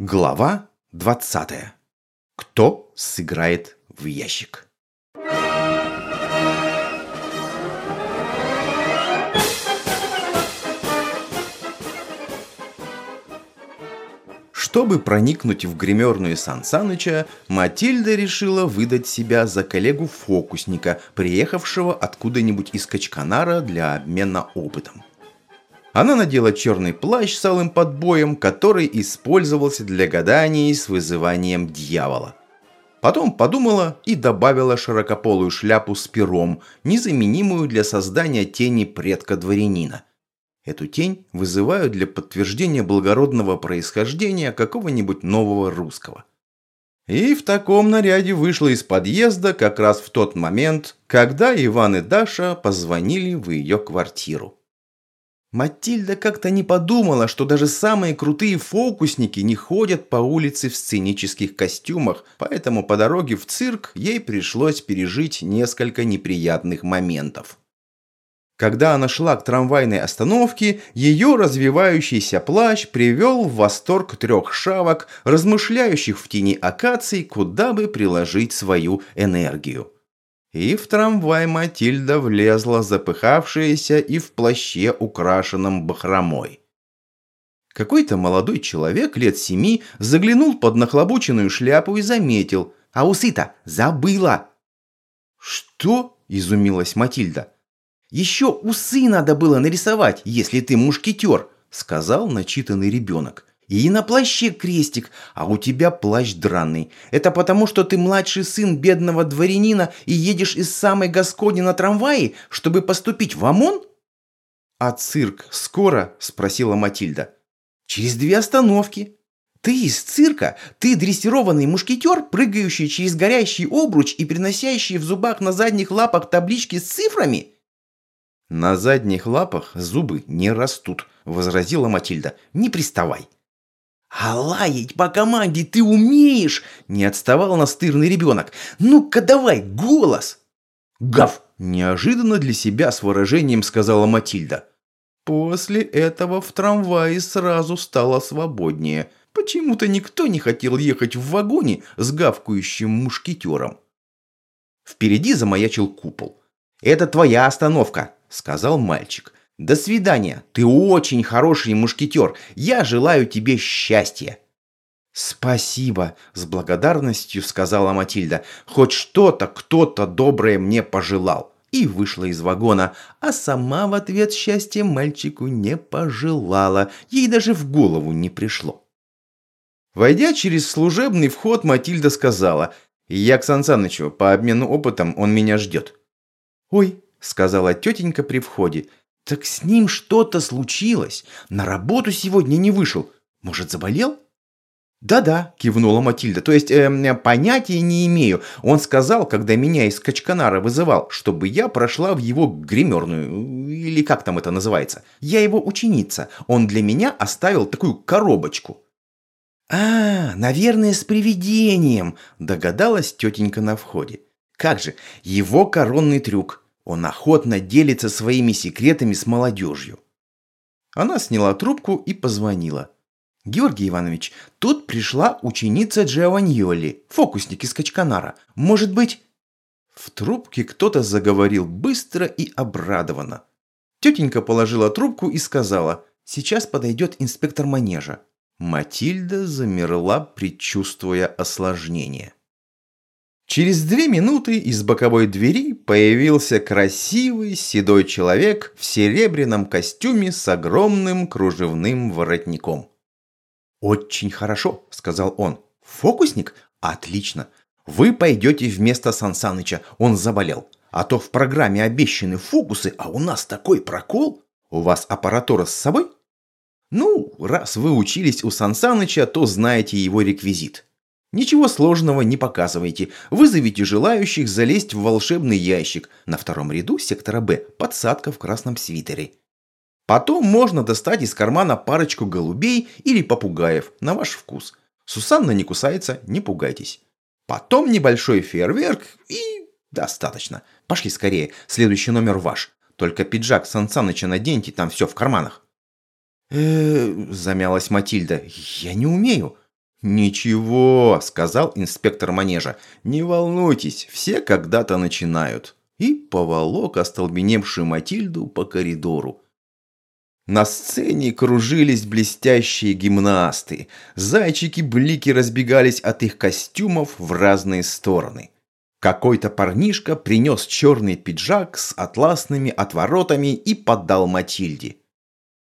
Глава 20. Кто сыграет в ящик? Чтобы проникнуть в гримерную Сан Саныча, Матильда решила выдать себя за коллегу-фокусника, приехавшего откуда-нибудь из Качканара для обмена опытом. Она надела черный плащ с алым подбоем, который использовался для гаданий с вызыванием дьявола. Потом подумала и добавила широкополую шляпу с пером, незаменимую для создания тени предка дворянина. Эту тень вызывают для подтверждения благородного происхождения какого-нибудь нового русского. И в таком наряде вышла из подъезда как раз в тот момент, когда Иван и Даша позвонили в ее квартиру. Матильда как-то не подумала, что даже самые крутые фокусники не ходят по улице в сценических костюмах, поэтому по дороге в цирк ей пришлось пережить несколько неприятных моментов. Когда она шла к трамвайной остановке, ее развивающийся плащ привел в восторг трех шавок, размышляющих в тени акаций, куда бы приложить свою энергию. И в трамвай Матильда влезла, запыхавшаяся и в плаще, украшенном бахромой. Какой-то молодой человек лет семи заглянул под нахлобученную шляпу и заметил. «А усы-то забыла!» «Что?» – изумилась Матильда. «Еще усы надо было нарисовать, если ты мушкетер», – сказал начитанный ребенок. И на плаще крестик, а у тебя плащ драный. Это потому, что ты младший сын бедного дворянина и едешь из самой Гаскони на трамвае, чтобы поступить в ОМОН? А цирк скоро? Спросила Матильда. Через две остановки. Ты из цирка? Ты дрессированный мушкетер, прыгающий через горящий обруч и приносящий в зубах на задних лапах таблички с цифрами? На задних лапах зубы не растут, возразила Матильда. Не приставай. «А лаять по команде ты умеешь!» – не отставал настырный ребенок. «Ну-ка давай, голос!» «Гав!» – неожиданно для себя с выражением сказала Матильда. После этого в трамвае сразу стало свободнее. Почему-то никто не хотел ехать в вагоне с гавкающим мушкетером. Впереди замаячил купол. «Это твоя остановка», – сказал мальчик. До свидания. Ты очень хороший мушкетер. Я желаю тебе счастья. «Спасибо», – с благодарностью сказала Матильда. «Хоть что-то кто-то доброе мне пожелал». И вышла из вагона, а сама в ответ счастья мальчику не пожелала. Ей даже в голову не пришло. Войдя через служебный вход, Матильда сказала, «Я к Сан по обмену опытом он меня ждет». «Ой», – сказала тетенька при входе, «Так с ним что-то случилось. На работу сегодня не вышел. Может, заболел?» «Да-да», – кивнула Матильда, – «то есть э, понятия не имею. Он сказал, когда меня из Качканара вызывал, чтобы я прошла в его гримерную, или как там это называется. Я его ученица. Он для меня оставил такую коробочку». «А, наверное, с привидением», – догадалась тетенька на входе. «Как же, его коронный трюк. Он охотно делится своими секретами с молодежью. Она сняла трубку и позвонила. «Георгий Иванович, тут пришла ученица Джованьоли, фокусник из Качканара. Может быть...» В трубке кто-то заговорил быстро и обрадованно. Тетенька положила трубку и сказала, «Сейчас подойдет инспектор манежа». Матильда замерла, предчувствуя осложнение. Через две минуты из боковой двери появился красивый седой человек в серебряном костюме с огромным кружевным воротником. «Очень хорошо», — сказал он. «Фокусник? Отлично. Вы пойдете вместо Сансаныча, он заболел. А то в программе обещаны фокусы, а у нас такой прокол. У вас аппаратура с собой?» «Ну, раз вы учились у Сансаныча, то знаете его реквизит. Ничего сложного не показывайте. Вызовите желающих залезть в волшебный ящик. На втором ряду сектора Б подсадка в красном свитере. Потом можно достать из кармана парочку голубей или попугаев на ваш вкус. Сусанна не кусается, не пугайтесь. Потом небольшой фейерверк и достаточно. Пошли скорее, следующий номер ваш. Только пиджак Сан Саныча наденьте, там все в карманах. э замялась Матильда. «Я не умею». «Ничего», — сказал инспектор манежа, — «не волнуйтесь, все когда-то начинают». И поволок остолбеневшую Матильду по коридору. На сцене кружились блестящие гимнасты. Зайчики-блики разбегались от их костюмов в разные стороны. Какой-то парнишка принес черный пиджак с атласными отворотами и подал Матильде.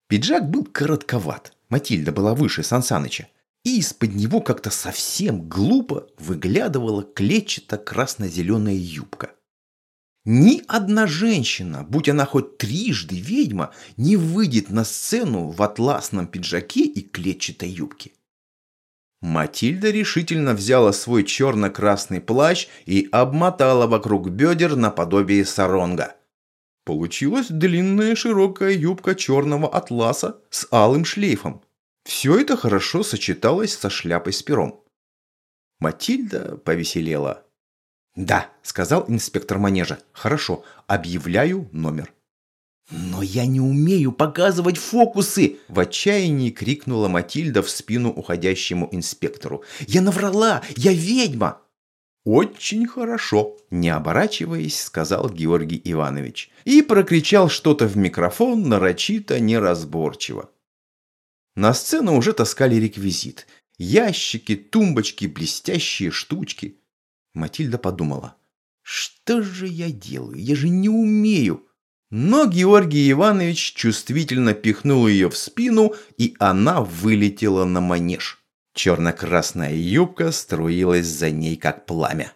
Пиджак был коротковат. Матильда была выше Сансаныча и из-под него как-то совсем глупо выглядывала клетчато-красно-зеленая юбка. Ни одна женщина, будь она хоть трижды ведьма, не выйдет на сцену в атласном пиджаке и клетчатой юбке. Матильда решительно взяла свой черно-красный плащ и обмотала вокруг бедер наподобие саронга. Получилась длинная широкая юбка черного атласа с алым шлейфом. Все это хорошо сочеталось со шляпой с пером. Матильда повеселела. «Да», — сказал инспектор манежа. «Хорошо, объявляю номер». «Но я не умею показывать фокусы!» В отчаянии крикнула Матильда в спину уходящему инспектору. «Я наврала! Я ведьма!» «Очень хорошо!» – не оборачиваясь, сказал Георгий Иванович. И прокричал что-то в микрофон нарочито неразборчиво. На сцену уже таскали реквизит. Ящики, тумбочки, блестящие штучки. Матильда подумала. «Что же я делаю? Я же не умею!» Но Георгий Иванович чувствительно пихнул ее в спину, и она вылетела на манеж. Черно-красная юбка струилась за ней, как пламя.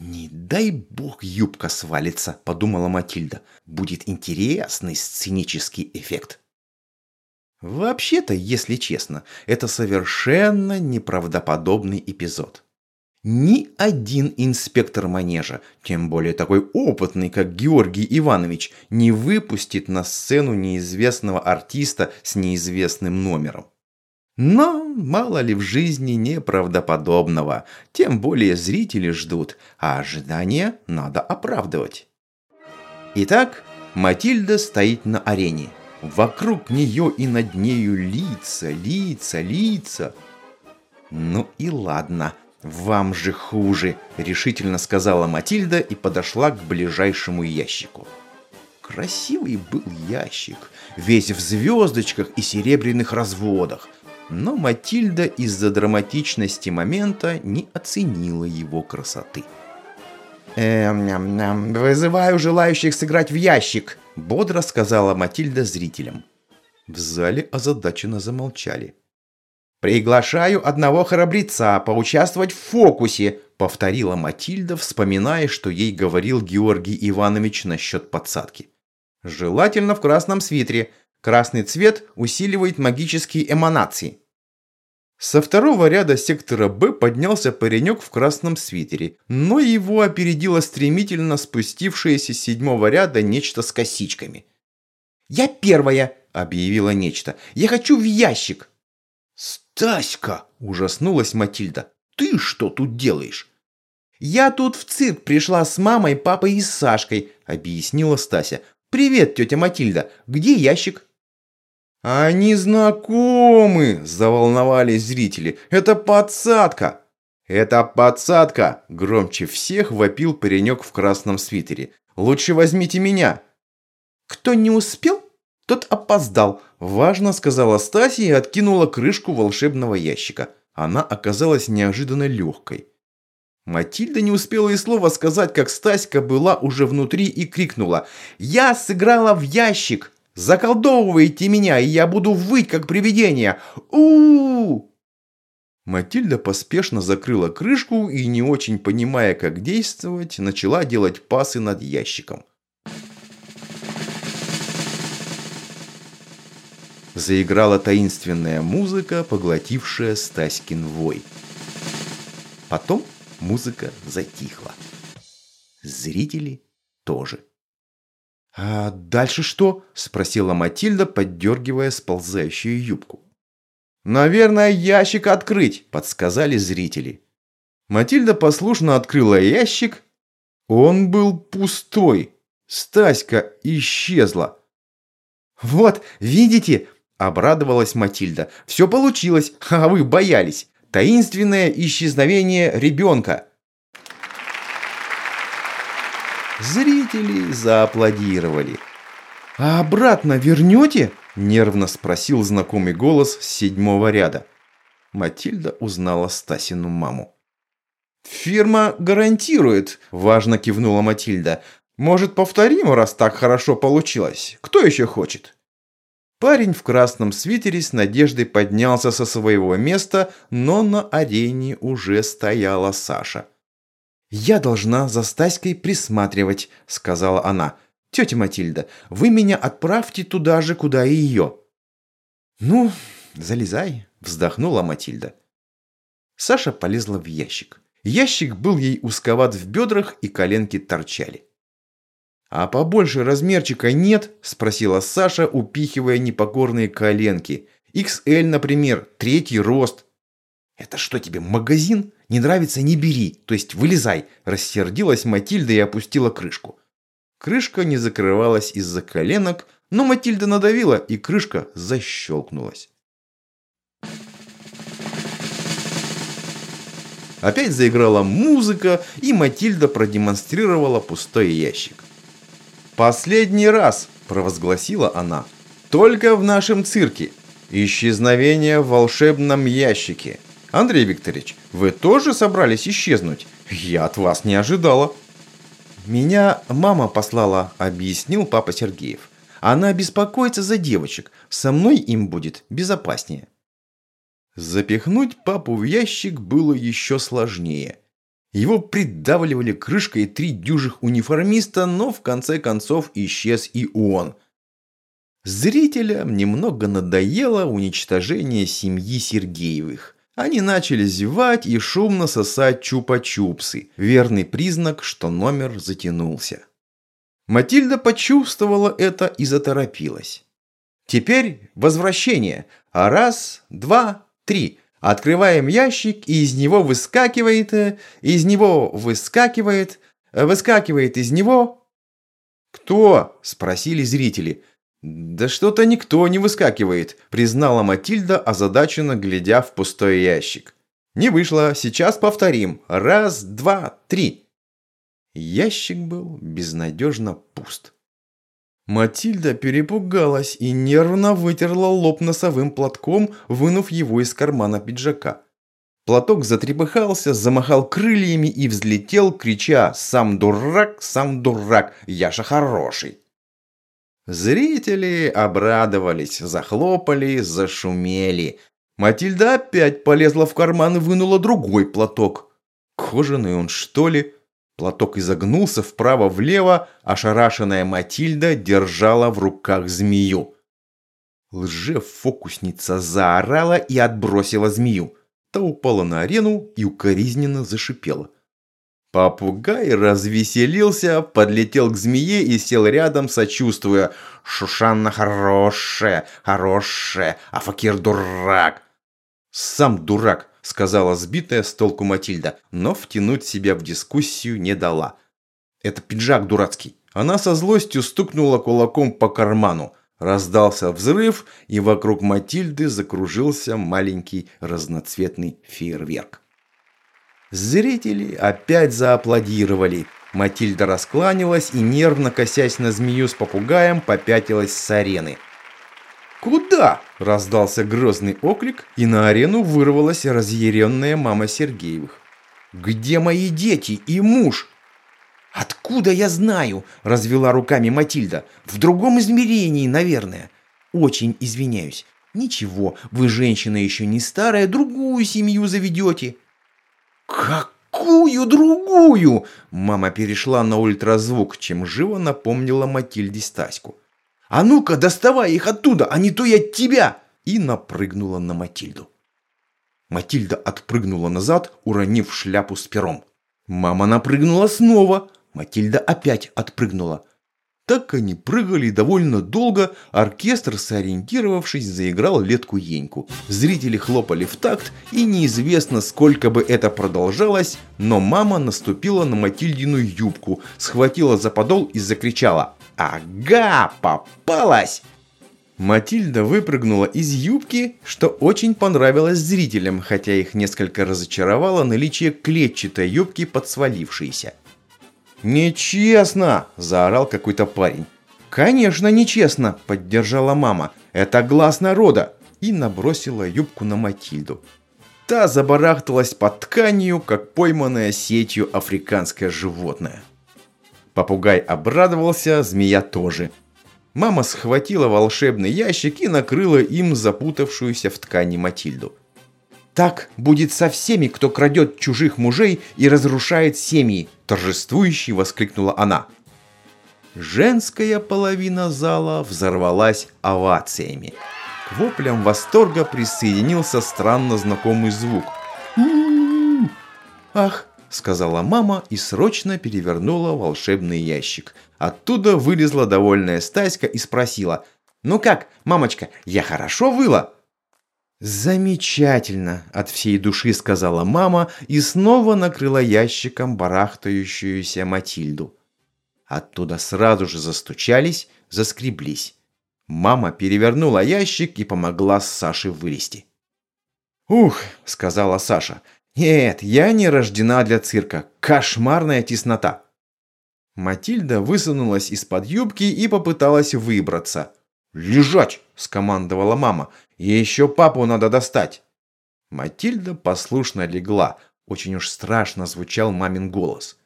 «Не дай бог юбка свалится», – подумала Матильда. «Будет интересный сценический эффект». Вообще-то, если честно, это совершенно неправдоподобный эпизод. Ни один инспектор манежа, тем более такой опытный, как Георгий Иванович, не выпустит на сцену неизвестного артиста с неизвестным номером. Но мало ли в жизни неправдоподобного, тем более зрители ждут, а ожидания надо оправдывать. Итак, Матильда стоит на арене. Вокруг нее и над нею лица, лица, лица. Ну и ладно, вам же хуже, решительно сказала Матильда и подошла к ближайшему ящику. Красивый был ящик, весь в звездочках и серебряных разводах. Но Матильда из-за драматичности момента не оценила его красоты. «Эм, вызываю желающих сыграть в ящик», – бодро сказала Матильда зрителям. В зале озадаченно замолчали. «Приглашаю одного храбреца поучаствовать в фокусе», – повторила Матильда, вспоминая, что ей говорил Георгий Иванович насчет подсадки. «Желательно в красном свитере. Красный цвет усиливает магические эманации». Со второго ряда сектора «Б» поднялся паренек в красном свитере, но его опередило стремительно спустившееся с седьмого ряда нечто с косичками. «Я первая!» – объявила нечто. «Я хочу в ящик!» «Стаська!» – ужаснулась Матильда. «Ты что тут делаешь?» «Я тут в цирк пришла с мамой, папой и Сашкой», – объяснила Стася. «Привет, тетя Матильда. Где ящик?» «Они знакомы!» – заволновались зрители. «Это подсадка!» «Это подсадка!» – громче всех вопил паренек в красном свитере. «Лучше возьмите меня!» «Кто не успел, тот опоздал!» – важно сказала Стася и откинула крышку волшебного ящика. Она оказалась неожиданно легкой. Матильда не успела и слова сказать, как Стаська была уже внутри и крикнула «Я сыграла в ящик!» Заколдовывайте меня, и я буду выть, как привидение! у у, -у Матильда поспешно закрыла крышку и, не очень понимая, как действовать, начала делать пасы над ящиком. Заиграла таинственная музыка, поглотившая Стаськин вой. Потом музыка затихла. Зрители тоже. «А дальше что?» – спросила Матильда, поддергивая сползающую юбку. «Наверное, ящик открыть», – подсказали зрители. Матильда послушно открыла ящик. Он был пустой. Стаська исчезла. «Вот, видите?» Обрадовалась Матильда. «Все получилось, а вы боялись. Таинственное исчезновение ребенка». Зрители зааплодировали. «А обратно вернете?» – нервно спросил знакомый голос седьмого ряда. Матильда узнала Стасину маму. «Фирма гарантирует», – важно кивнула Матильда. «Может, повторим, раз так хорошо получилось? Кто еще хочет?» Парень в красном свитере с надеждой поднялся со своего места, но на арене уже стояла Саша. «Я должна за Стаськой присматривать», — сказала она. «Тетя Матильда, вы меня отправьте туда же, куда и ее». «Ну, залезай», — вздохнула Матильда. Саша полезла в ящик. Ящик был ей узковат в бедрах, и коленки торчали. «А побольше размерчика нет?» – спросила Саша, упихивая непокорные коленки. «XL, например, третий рост». «Это что тебе, магазин? Не нравится – не бери, то есть вылезай!» – рассердилась Матильда и опустила крышку. Крышка не закрывалась из-за коленок, но Матильда надавила, и крышка защелкнулась. Опять заиграла музыка, и Матильда продемонстрировала пустой ящик. «Последний раз!» – провозгласила она. «Только в нашем цирке. Исчезновение в волшебном ящике. Андрей Викторович, вы тоже собрались исчезнуть? Я от вас не ожидала». «Меня мама послала», – объяснил папа Сергеев. «Она беспокоится за девочек. Со мной им будет безопаснее». Запихнуть папу в ящик было еще сложнее – его придавливали крышкой три дюжих униформиста, но в конце концов исчез и он. Зрителям немного надоело уничтожение семьи Сергеевых. Они начали зевать и шумно сосать чупа-чупсы, верный признак, что номер затянулся. Матильда почувствовала это и заторопилась. Теперь возвращение. А раз, два, три – Открываем ящик, и из него выскакивает, э, из него выскакивает, э, выскакивает из него... «Кто?» – спросили зрители. «Да что-то никто не выскакивает», – признала Матильда, озадаченно глядя в пустой ящик. «Не вышло, сейчас повторим. Раз, два, три». Ящик был безнадежно пуст. Матильда перепугалась и нервно вытерла лоб носовым платком, вынув его из кармана пиджака. Платок затрепыхался, замахал крыльями и взлетел, крича «Сам дурак, сам дурак, Яша хороший!». Зрители обрадовались, захлопали, зашумели. Матильда опять полезла в карман и вынула другой платок. Кожаный он, что ли? Платок изогнулся вправо-влево, ошарашенная Матильда держала в руках змею. Лже-фокусница заорала и отбросила змею. Та упала на арену и укоризненно зашипела. Попугай развеселился, подлетел к змее и сел рядом, сочувствуя. «Шушанна хорошая, хорошая, а Факир дурак!» «Сам дурак!» сказала сбитая с толку Матильда, но втянуть себя в дискуссию не дала. «Это пиджак дурацкий». Она со злостью стукнула кулаком по карману. Раздался взрыв, и вокруг Матильды закружился маленький разноцветный фейерверк. Зрители опять зааплодировали. Матильда раскланялась и, нервно косясь на змею с попугаем, попятилась с арены. «Куда?» – раздался грозный оклик, и на арену вырвалась разъяренная мама Сергеевых. «Где мои дети и муж?» «Откуда я знаю?» – развела руками Матильда. «В другом измерении, наверное. Очень извиняюсь. Ничего, вы, женщина еще не старая, другую семью заведете». «Какую другую?» Мама перешла на ультразвук, чем живо напомнила Матильде Стаську. «А ну-ка, доставай их оттуда, а не то я тебя!» И напрыгнула на Матильду. Матильда отпрыгнула назад, уронив шляпу с пером. Мама напрыгнула снова. Матильда опять отпрыгнула. Так они прыгали довольно долго, оркестр, сориентировавшись, заиграл летку-еньку. Зрители хлопали в такт, и неизвестно, сколько бы это продолжалось, но мама наступила на Матильдину юбку, схватила за подол и закричала «Ага, попалась!» Матильда выпрыгнула из юбки, что очень понравилось зрителям, хотя их несколько разочаровало наличие клетчатой юбки под свалившейся. «Нечестно!» – заорал какой-то парень. «Конечно, нечестно!» – поддержала мама. «Это глаз народа!» И набросила юбку на Матильду. Та забарахталась под тканью, как пойманная сетью африканское животное. Попугай обрадовался, змея тоже – Мама схватила волшебный ящик и накрыла им запутавшуюся в ткани Матильду. «Так будет со всеми, кто крадет чужих мужей и разрушает семьи!» торжествующе воскликнула она. Женская половина зала взорвалась овациями. К воплям восторга присоединился странно знакомый звук. «Ах, — сказала мама и срочно перевернула волшебный ящик. Оттуда вылезла довольная Стаська и спросила. «Ну как, мамочка, я хорошо выла?» «Замечательно!» – от всей души сказала мама и снова накрыла ящиком барахтающуюся Матильду. Оттуда сразу же застучались, заскреблись. Мама перевернула ящик и помогла Саше вылезти. «Ух!» – сказала Саша – нет, я не рождена для цирка. Кошмарная теснота. Матильда высунулась из-под юбки и попыталась выбраться. «Лежать!» – скомандовала мама. «И еще папу надо достать!» Матильда послушно легла. Очень уж страшно звучал мамин голос.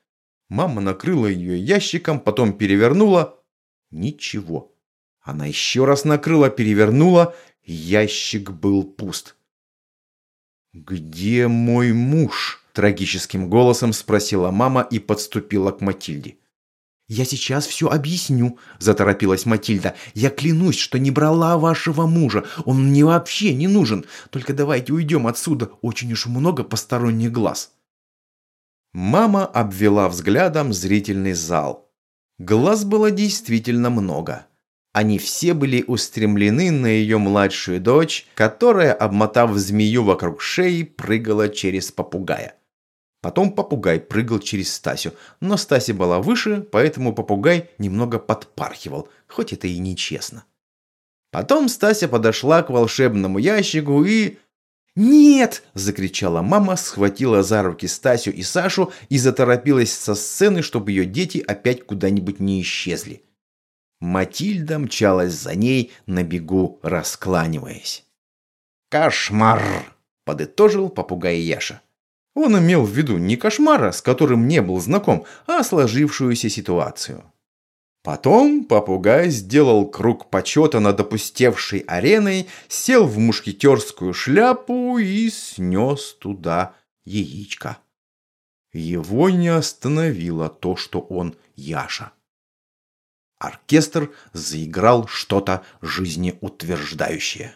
Мама накрыла ее ящиком, потом перевернула. Ничего. Она еще раз накрыла, перевернула. Ящик был пуст. «Где мой муж?» – трагическим голосом спросила мама и подступила к Матильде. «Я сейчас все объясню», – заторопилась Матильда. «Я клянусь, что не брала вашего мужа. Он мне вообще не нужен. Только давайте уйдем отсюда. Очень уж много посторонних глаз». Мама обвела взглядом зрительный зал. Глаз было действительно много. Они все были устремлены на ее младшую дочь, которая, обмотав змею вокруг шеи, прыгала через попугая. Потом попугай прыгал через Стасю, но Стася была выше, поэтому попугай немного подпархивал, хоть это и нечестно. Потом Стася подошла к волшебному ящику и... «Нет!» – закричала мама, схватила за руки Стасю и Сашу и заторопилась со сцены, чтобы ее дети опять куда-нибудь не исчезли. Матильда мчалась за ней, на бегу раскланиваясь. «Кошмар!» – подытожил попугай Яша. Он имел в виду не кошмара, с которым не был знаком, а сложившуюся ситуацию. Потом попугай сделал круг почета над опустевшей ареной, сел в мушкетерскую шляпу и снес туда яичко. Его не остановило то, что он Яша. Оркестр заиграл что-то жизнеутверждающее.